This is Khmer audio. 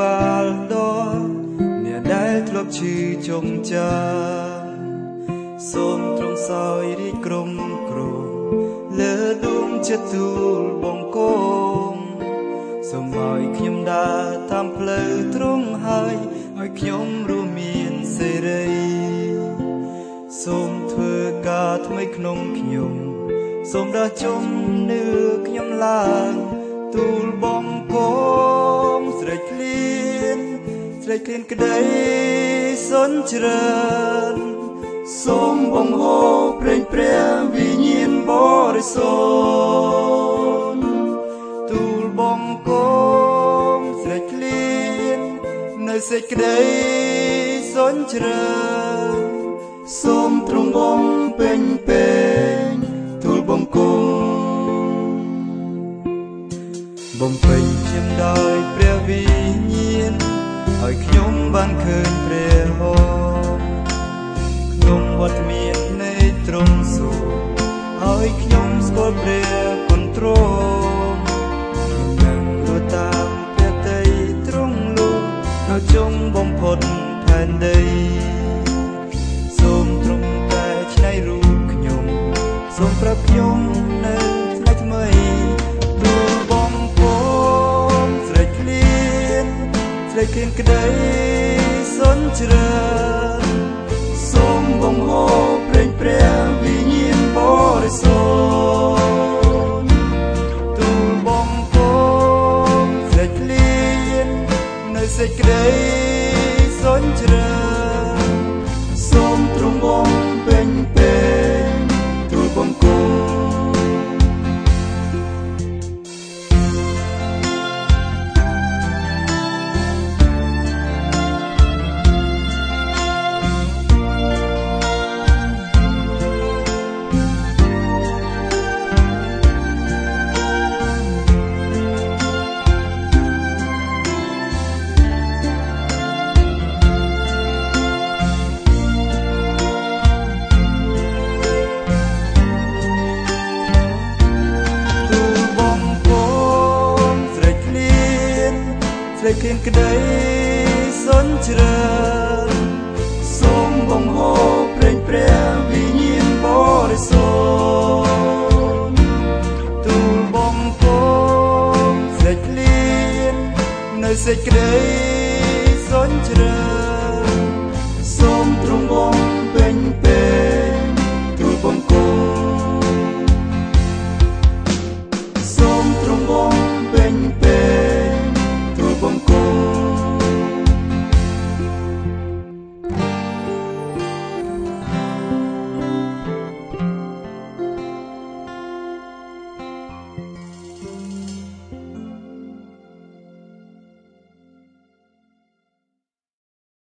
បាលដល់អ្នកដែលធ្លាប់ឈឺចងចាំសូមទ្រង់សោយរីកក្រុមគ្រូលើដួងចិត្តទូលបង្គំសូមឲ្យខ្ញុំដើរតាមផ្លូវទ្រង់ហើយឲ្យខ្ញុំរួមមានសេរីសូមធ្វើការថ្មីក្នុងខ្ញុំសូមដោះជុំនឿខ្ញុំឡើងទូលបង្គំស្រេចឃ្លាន ស្រេចឃ្លានក្តីសុនជ្រើនសូមបង្ហូរព្រេងព្រះវិញ្ញាណបរិសុទ្ធទូលបង្គំស្រេចឃ្លាននៅសេចក្តីសុនជ្រើនសូមទ្រង់បងពេញពេញទូលបង្គំបំពេញខ្ញុំដោយព្រះវិញ្ញាណ ឲ្យខ្ញុំបានឃើញព្រះហោក្នុងវត្តមាននៃទ្រង់សួគ៌ឲ្យខ្ញុំស្គាល់ព្រះគុណទ្រង់ខ្ញុំនឹងរត់តាមព្រះតីទ្រង់លោកនៅចុងបំផុតផែនដីសូមទ្រង់តែឆ្នៃរូបខ្ញុំសូមប្រាប់ខ្ញុំនៅថ្ងៃថ្មី ស្រេចឃ្លានក្តីសុនជ្រើនសូមបង្ហូរព្រេងព្រះវិញ្ញាណបរិសុទ្ធទូលបងពងស្រេចឃ្លាននៅសេចក្តីសុនជ្រើន ដោយគ្មានក្តីសន់ជ្រើសូមបងអូព្រេងព្រះវិញ្ញាណបរិសុទ្ធទូលបងគោសេចក្លៀននៅសេចក្តីសន់ជ្រើសូមទ្រង់បង